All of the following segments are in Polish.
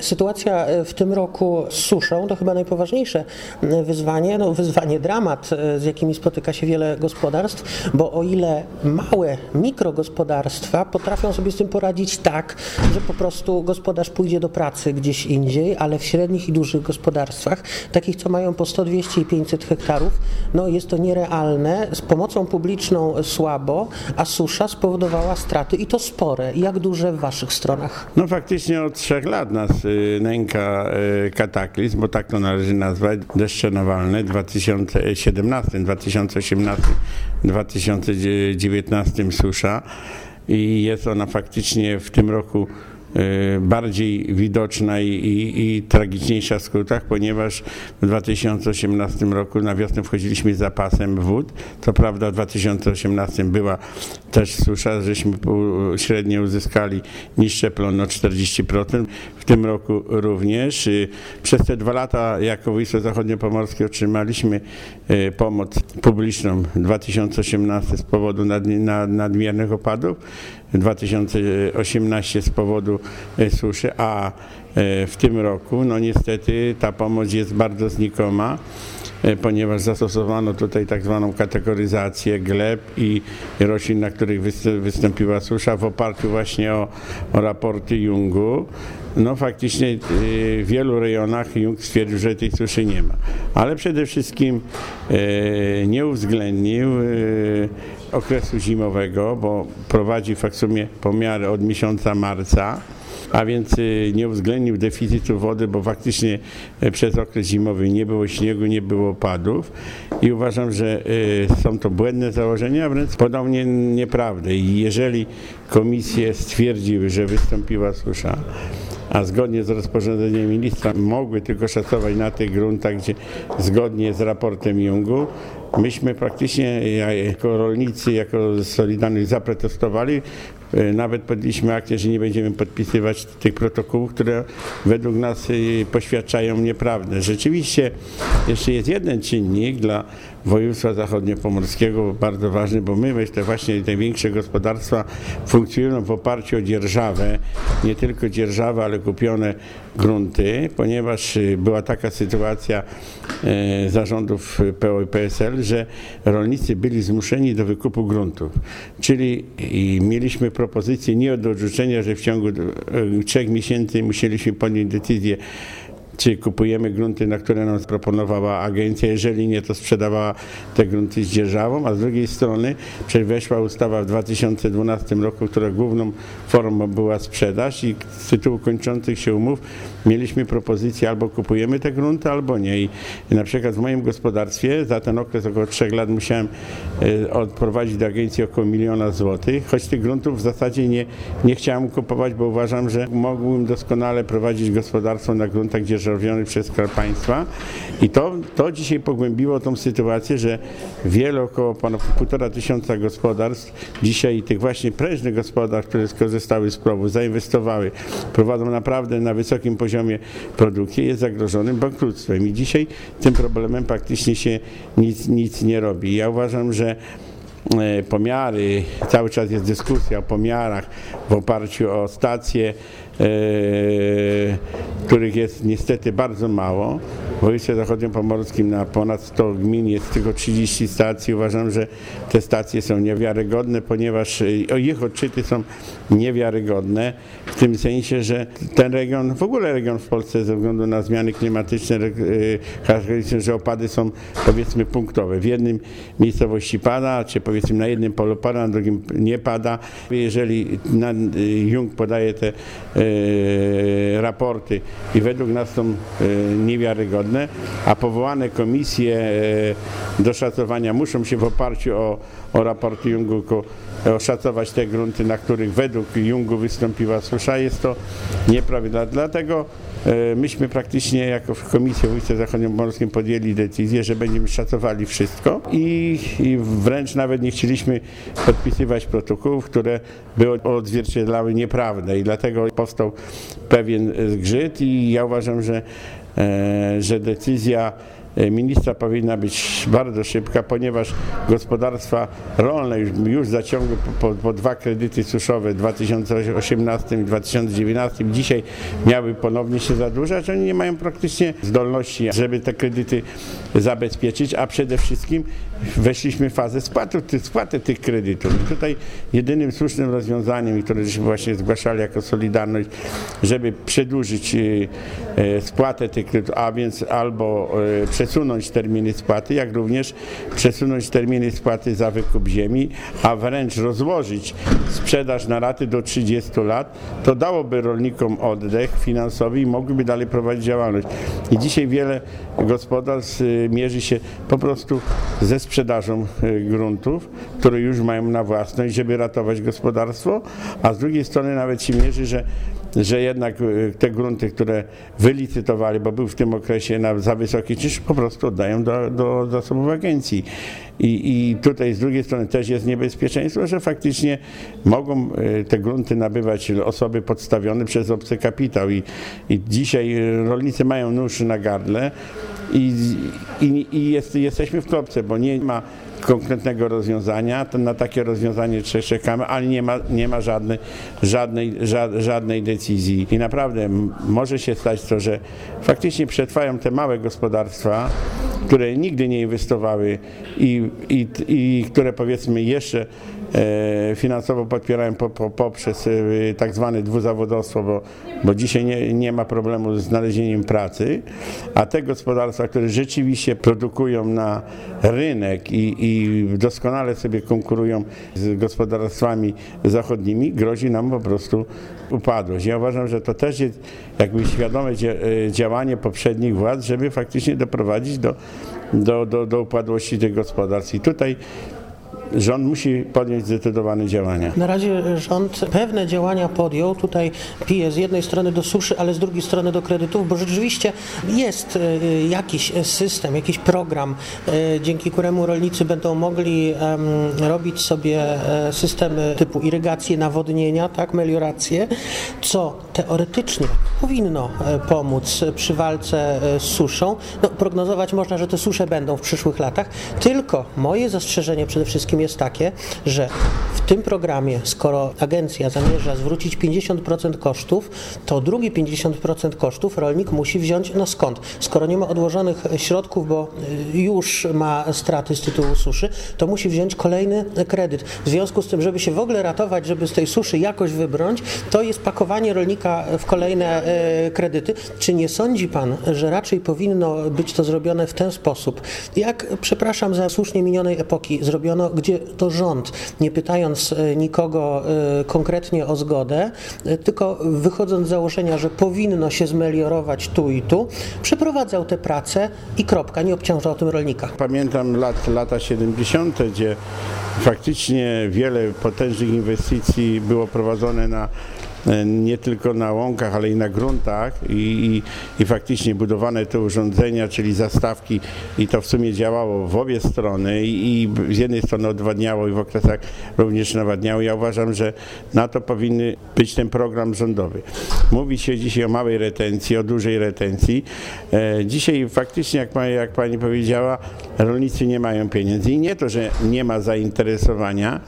Sytuacja e, w tym roku z suszą to chyba najpoważniejsze e, wyzwanie, no wyzwanie, dramat, e, z jakimi spotyka się wiele gospodarstw, bo o ile małe mikrogospodarstwa potrafią sobie z tym poradzić tak, że po prostu gospodarz pójdzie do pracy gdzieś indziej, ale w średnich i dużych gospodarstwach, takich co mają po 100, 200 i 500 hektarów, no jest to nierealne, z pomocą publiczną słabo, a susza spowodowała straty i to spore. Jak duże w waszych stronach? No faktycznie od trzech lat nas nęka y, kataklizm, bo tak to należy nazwać, deszcze nawalne w 2017, 2018, 2019 susza. I jest ona faktycznie w tym roku Y, bardziej widoczna i, i, i, tragiczniejsza w skrótach, ponieważ w 2018 roku na wiosnę wchodziliśmy z zapasem wód. Co prawda w 2018 była też susza, żeśmy średnio uzyskali niższe plony o 40%. W tym roku również. Y, przez te dwa lata jako województwo zachodniopomorskie otrzymaliśmy y, pomoc publiczną w 2018 z powodu nadmiernych opadów 2018 z powodu e, suszy, a e, w tym roku no niestety ta pomoc jest bardzo znikoma e, ponieważ zastosowano tutaj tak zwaną kategoryzację gleb i roślin, na których wystąpiła susza w oparciu właśnie o, o raporty Jungu. No faktycznie w wielu rejonach Jung stwierdził, że tej suszy nie ma. Ale przede wszystkim nie uwzględnił okresu zimowego, bo prowadzi w sumie pomiary od miesiąca marca, a więc y, nie uwzględnił deficytu wody, bo faktycznie y, przez okres zimowy nie było śniegu, nie było opadów i uważam, że y, są to błędne założenia, wręcz podobnie nieprawda. I jeżeli komisje stwierdziły, że wystąpiła susza, a zgodnie z rozporządzeniem ministra mogły tylko szacować na tych gruntach, gdzie zgodnie z raportem Jungu myśmy praktycznie jako rolnicy, jako Solidarność zaprotestowali. E, nawet podjęliśmy akcję, że nie będziemy podpisywać tych protokołów, które według nas e, poświadczają nieprawdę. Rzeczywiście jeszcze jest jeden czynnik dla województwa zachodniopomorskiego bardzo ważny, bo my, te właśnie największe gospodarstwa funkcjonują w oparciu o dzierżawę, nie tylko dzierżawę, ale kupione grunty, ponieważ y, była taka sytuacja e, zarządów PO i PSL, że rolnicy byli zmuszeni do wykupu gruntów. Czyli mieliśmy propozycję nie do odrzucenia, że w ciągu e, trzech miesięcy musieliśmy podjąć decyzję czy kupujemy grunty, na które nam proponowała agencja, jeżeli nie, to sprzedawała te grunty z dzierżawą, a z drugiej strony weszła ustawa w 2012 roku, która główną formą była sprzedaż i z tytułu kończących się umów mieliśmy propozycję albo kupujemy te grunty, albo nie. I na przykład w moim gospodarstwie za ten okres około trzech lat musiałem e, odprowadzić do agencji około miliona złotych, choć tych gruntów w zasadzie nie, nie chciałem kupować, bo uważam, że mógłbym doskonale prowadzić gospodarstwo na gruntach dzierżawowych dzierżawionych przez Skarb Państwa i to, to dzisiaj pogłębiło tą sytuację, że wiele, około półtora tysiąca gospodarstw dzisiaj tych właśnie prężnych gospodarstw, które skorzystały z prowu, zainwestowały, prowadzą naprawdę na wysokim poziomie produkcję, jest zagrożonym bankructwem i dzisiaj tym problemem praktycznie się nic, nic nie robi. Ja uważam, że pomiary, cały czas jest dyskusja o pomiarach w oparciu o stacje E, których jest niestety bardzo mało. W województwie zachodniopomorskim na ponad 100 gmin jest tylko 30 stacji. Uważam, że te stacje są niewiarygodne, ponieważ e, ich odczyty są niewiarygodne w tym sensie, że ten region, w ogóle region w Polsce ze względu na zmiany klimatyczne e, charakterystyczne, że opady są powiedzmy punktowe. W jednym miejscowości pada, czy powiedzmy na jednym polu pada, na drugim nie pada. Jeżeli Jung podaje te E, raporty i według nas są e, niewiarygodne, a powołane komisje e, do szacowania muszą się w oparciu o, o raporty Jungu oszacować te grunty, na których według Jungu wystąpiła susza. Jest to nieprawidłowe. Dlatego myśmy praktycznie jako Komisja Województwa Zachodniopomorskim podjęli decyzję, że będziemy szacowali wszystko i, i, wręcz nawet nie chcieliśmy podpisywać protokołów, które by odzwierciedlały nieprawdę i dlatego powstał pewien zgrzyt i ja uważam, że, e, że decyzja ministra powinna być bardzo szybka, ponieważ gospodarstwa rolne już, już zaciągły po, po, dwa kredyty suszowe w 2018 i 2019. Dzisiaj miały ponownie się zadłużać. Oni nie mają praktycznie zdolności, żeby te kredyty zabezpieczyć, a przede wszystkim weszliśmy w fazę spłaty, spłaty tych kredytów. I tutaj jedynym słusznym rozwiązaniem, które żeśmy właśnie zgłaszali jako Solidarność, żeby przedłużyć e, e, spłatę tych kredytów, a więc albo e, przesunąć terminy spłaty, jak również przesunąć terminy spłaty za wykup ziemi, a wręcz rozłożyć sprzedaż na raty do 30 lat, to dałoby rolnikom oddech finansowy i mogliby dalej prowadzić działalność. I dzisiaj wiele gospodarstw mierzy się po prostu ze sprzedażą gruntów, które już mają na własność, żeby ratować gospodarstwo, a z drugiej strony nawet się mierzy, że że jednak e, te grunty, które wylicytowali, bo był w tym okresie na, za wysoki czynsz, po prostu oddają do, do zasobów agencji. I, I tutaj z drugiej strony też jest niebezpieczeństwo, że faktycznie mogą e, te grunty nabywać osoby podstawione przez obcy kapitał. I, i dzisiaj rolnicy mają nóż na gardle i, i, i jest, jesteśmy w klopce, bo nie ma konkretnego rozwiązania. To na takie rozwiązanie czekamy, ale nie ma, nie ma żadnej, żadnej, żadnej decyzji. I naprawdę może się stać to, że faktycznie przetrwają te małe gospodarstwa, które nigdy nie inwestowały i, i, i które powiedzmy jeszcze finansowo podpierają po, po, poprzez e, tak zwane dwuzawodowstwo, bo, bo dzisiaj nie, nie ma problemu z znalezieniem pracy, a te gospodarstwa, które rzeczywiście produkują na rynek i, i doskonale sobie konkurują z gospodarstwami zachodnimi, grozi nam po prostu upadłość. Ja uważam, że to też jest jakby świadome e, działanie poprzednich władz, żeby faktycznie doprowadzić do, do, do, do upadłości tych gospodarstw. I tutaj rząd musi podjąć zdecydowane działania. Na razie rząd pewne działania podjął. Tutaj pije z jednej strony do suszy, ale z drugiej strony do kredytów, bo rzeczywiście jest e, jakiś system, jakiś program, e, dzięki któremu rolnicy będą mogli robić sobie e, systemy typu irygację, nawodnienia, tak, meliorację, co teoretycznie powinno pomóc przy walce z suszą. No, prognozować można, że te susze będą w przyszłych latach, tylko moje zastrzeżenie przede wszystkim jest takie, że w tym programie, skoro agencja zamierza zwrócić 50% kosztów, to drugie 50% kosztów rolnik musi wziąć na skąd? Skoro nie ma odłożonych środków, bo y, już ma straty z tytułu suszy, to musi wziąć kolejny kredyt. W związku z tym, żeby się w ogóle ratować, żeby z tej suszy jakoś wybrnąć, to jest pakowanie rolnika w kolejne y, kredyty. Czy nie sądzi Pan, że raczej powinno być to zrobione w ten sposób, jak, przepraszam za słusznie minionej epoki, zrobiono, gdzie to rząd, nie pytając e, nikogo e, konkretnie o zgodę, e, tylko wychodząc z założenia, że powinno się zmeliorować tu i tu, przeprowadzał te prace i kropka, nie obciążał tym rolnika. Pamiętam lat, lata 70., gdzie faktycznie wiele potężnych inwestycji było prowadzone na nie tylko na łąkach, ale i na gruntach i, i, i, faktycznie budowane te urządzenia, czyli zastawki i to w sumie działało w obie strony i, i z jednej strony odwadniało i w okresach również nawadniało. Ja uważam, że na to powinny być ten program rządowy. Mówi się dzisiaj o małej retencji, o dużej retencji. E, dzisiaj faktycznie, jak, jak pani powiedziała, rolnicy nie mają pieniędzy i nie to, że nie ma zainteresowania,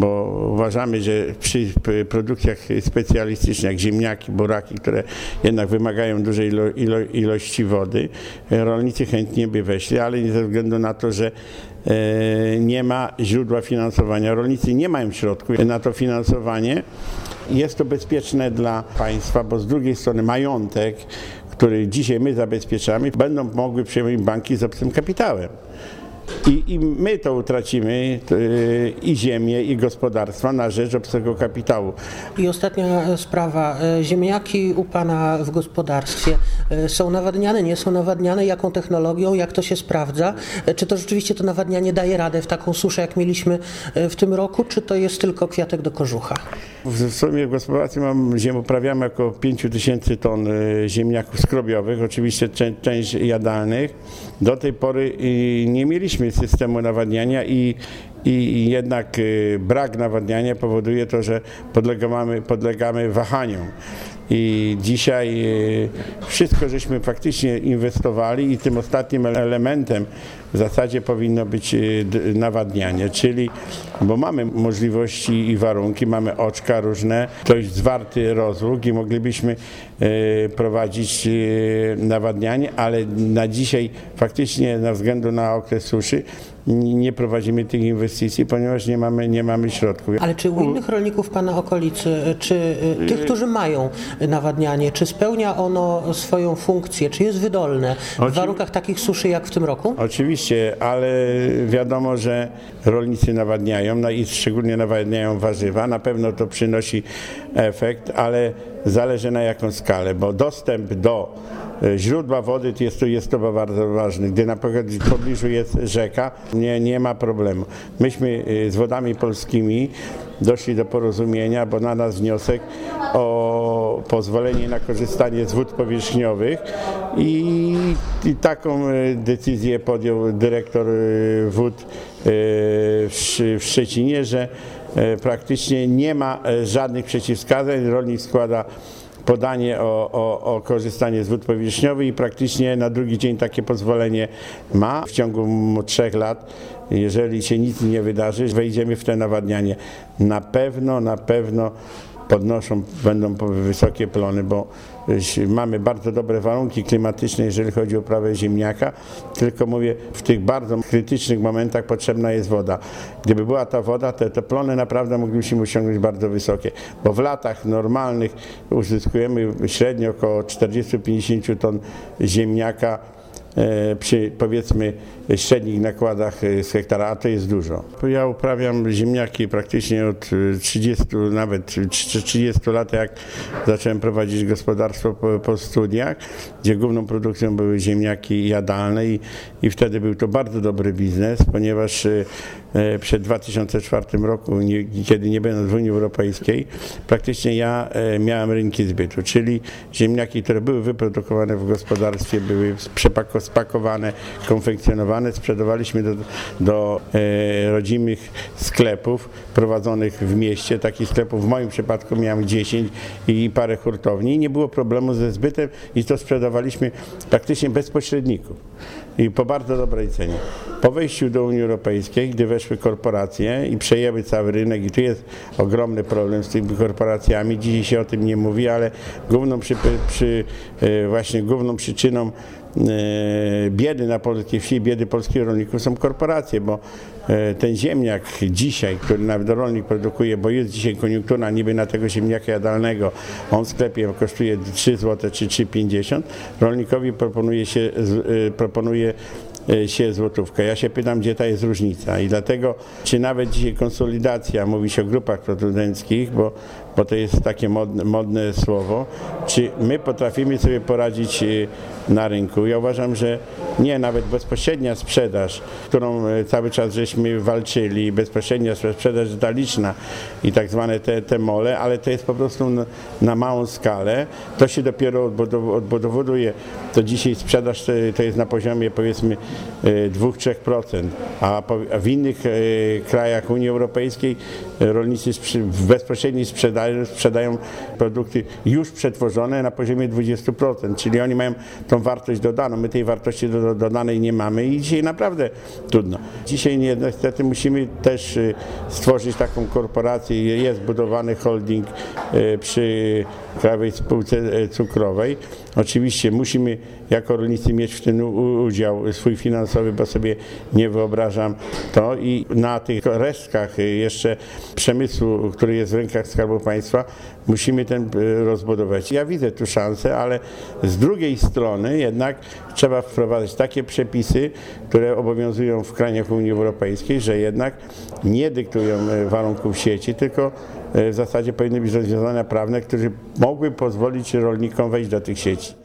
bo uważamy, że przy produkcjach specjalistycznych, jak ziemniaki, buraki, które jednak wymagają dużej ilo, ilo, ilości wody, rolnicy chętnie by weszli, ale nie ze względu na to, że e, nie ma źródła finansowania. Rolnicy nie mają środków na to finansowanie. Jest to bezpieczne dla państwa, bo z drugiej strony majątek, który dzisiaj my zabezpieczamy, będą mogły przyjąć banki z obcym kapitałem. I, I, my to utracimy y, i ziemię, i gospodarstwa na rzecz obcego kapitału. I ostatnia sprawa. E, ziemniaki u Pana w gospodarstwie e, są nawadniane, nie są nawadniane? Jaką technologią, jak to się sprawdza? E, czy to rzeczywiście to nawadnianie daje radę w taką suszę, jak mieliśmy w tym roku, czy to jest tylko kwiatek do kożucha? W sumie w gospodarstwie mam, uprawiamy około 5 tysięcy ton ziemniaków skrobiowych, oczywiście część jadalnych. Do tej pory nie mieliśmy systemu nawadniania i, i jednak y, brak nawadniania powoduje to, że podlegamy, podlegamy wahaniom. I dzisiaj e, wszystko żeśmy faktycznie inwestowali i tym ostatnim elementem w zasadzie powinno być e, nawadnianie, czyli, bo mamy możliwości i warunki, mamy oczka różne, dość zwarty rozłóg i moglibyśmy prowadzić nawadnianie, ale na dzisiaj faktycznie na względu na okres suszy nie prowadzimy tych inwestycji, ponieważ nie mamy, nie mamy środków. Ale czy u innych rolników Pana okolicy, czy y, tych, którzy mają nawadnianie, czy spełnia ono swoją funkcję, czy jest wydolne w warunkach takich suszy jak w tym roku? Oczywiście, ale wiadomo, że rolnicy nawadniają no i szczególnie nawadniają warzywa. Na pewno to przynosi efekt, ale zależy na jaką skalę, bo dostęp do E, źródła wody jest to, jest to bardzo ważne. Gdy na przykład w pobliżu jest rzeka, nie, nie ma problemu. Myśmy e, z wodami polskimi doszli do porozumienia, bo na nas wniosek o pozwolenie na korzystanie z wód powierzchniowych i, i taką e, decyzję podjął dyrektor wód w Szczecinie, że praktycznie nie ma żadnych przeciwwskazań. Rolnik składa podanie o, o, o, korzystanie z wód powierzchniowych i praktycznie na drugi dzień takie pozwolenie ma. W ciągu trzech lat, jeżeli się nic nie wydarzy, wejdziemy w te nawadnianie. Na pewno, na pewno podnoszą, będą wysokie plony, bo mamy bardzo dobre warunki klimatyczne, jeżeli chodzi o uprawę ziemniaka, tylko mówię, w tych bardzo krytycznych momentach potrzebna jest woda. Gdyby była ta woda, to te plony naprawdę moglibyśmy osiągnąć bardzo wysokie, bo w latach normalnych uzyskujemy średnio około 40-50 ton ziemniaka E, przy powiedzmy średnich nakładach e, z hektara, a to jest dużo. Ja uprawiam ziemniaki praktycznie od 30, e, nawet 30 lat, jak zacząłem prowadzić gospodarstwo po, po studiach, gdzie główną produkcją były ziemniaki jadalne i, i wtedy był to bardzo dobry biznes, ponieważ przed 2004 roku, kiedy nie będąc w Unii Europejskiej, praktycznie ja miałem rynki zbytu, czyli ziemniaki, które były wyprodukowane w gospodarstwie, były spakowane, konfekcjonowane, sprzedawaliśmy do, do e, rodzimych sklepów prowadzonych w mieście. Takich sklepów w moim przypadku miałem 10 i parę hurtowni. Nie było problemu ze zbytem i to sprzedawaliśmy praktycznie bez pośredników i po bardzo dobrej cenie. Po wejściu do Unii Europejskiej, gdy weszły korporacje i przejęły cały rynek i tu jest ogromny problem z tymi korporacjami, dzisiaj się o tym nie mówi, ale główną, przy, przy, e, właśnie główną przyczyną biedy na polskiej wsi, biedy polskich rolników są korporacje, bo e, ten ziemniak dzisiaj, który nawet rolnik produkuje, bo jest dzisiaj koniunktura niby na tego ziemniaka jadalnego, on w sklepie kosztuje 3 zł czy 3,50, rolnikowi proponuje się, e, proponuje się złotówkę. Ja się pytam, gdzie ta jest różnica i dlatego, czy nawet dzisiaj konsolidacja, mówi się o grupach producenckich, bo bo to jest takie modne, modne słowo, czy my potrafimy sobie poradzić y, na rynku. Ja uważam, że nie, nawet bezpośrednia sprzedaż, którą y, cały czas żeśmy walczyli, bezpośrednia sprzedaż detaliczna i tak zwane te, te mole, ale to jest po prostu na, na małą skalę. To się dopiero odbudowuje. To dzisiaj sprzedaż to, to jest na poziomie powiedzmy 2-3%, y, a w innych krajach Unii Europejskiej rolnicy w bezpośredniej sprzedaży sprzedają produkty już przetworzone na poziomie 20%, czyli oni mają tą wartość dodaną. My tej wartości dodanej nie mamy i dzisiaj naprawdę trudno. Dzisiaj niestety musimy też y, stworzyć taką korporację. Jest budowany holding y, przy Krajowej Spółce y, Cukrowej. Oczywiście musimy jako rolnicy mieć w tym udział swój finansowy, bo sobie nie wyobrażam to i na tych resztkach jeszcze przemysłu, który jest w rękach Skarbu Państwa, musimy ten e, rozbudować. Ja widzę tu szansę, ale z drugiej strony jednak trzeba wprowadzać takie przepisy, które obowiązują w krajach Unii Europejskiej, że jednak nie dyktują e, warunków sieci, tylko e, w zasadzie powinny być rozwiązania prawne, które mogły pozwolić rolnikom wejść do tych sieci.